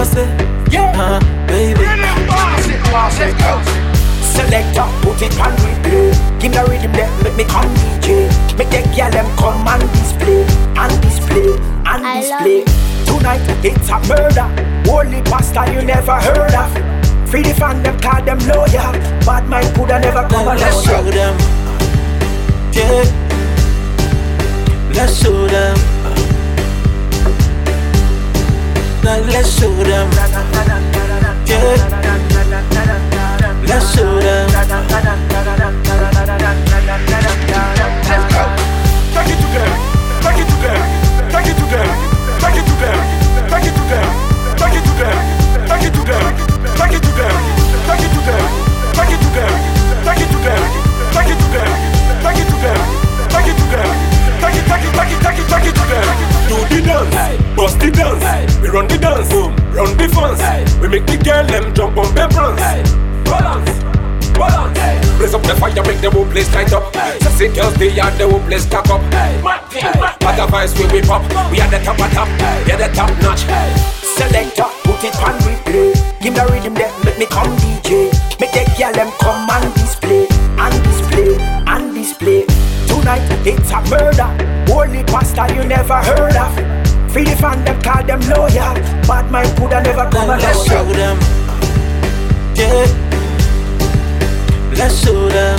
boss it. Yeah, huh, baby. Really boss it, boss it, go. up put it on replay. Give me the rhythm that make me come DJ. Make the girl them come and display, and display, and display. Tonight it's a murder. Holy pasta you never heard of. Free the fan them, call them loyal. Bad mind coulda never come alone. Let's show them. We run the dance, boom, run the fans. We make the girl them jump on the bronze. Balance. Balance. Blaze up the fire, make the whole place light up. Sexy girls, they are the whole place cock up. But the vibes we whip up, we are the top of top, we are the top notch. Selector, put it on replay. Give the rhythm there, make me come DJ. Make the girl them come and display, and display, and display. Tonight it's a murder. Holy pastor you never heard of. Free the fan them, call them lawyer. Bad mind coulda never come Now let's show them. Yeah. Let's show them.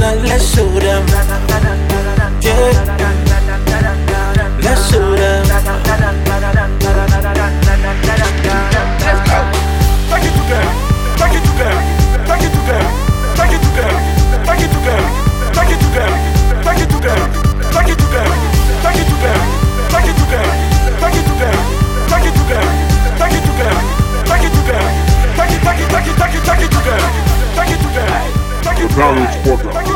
Now let's show them. Yeah. Italian sport.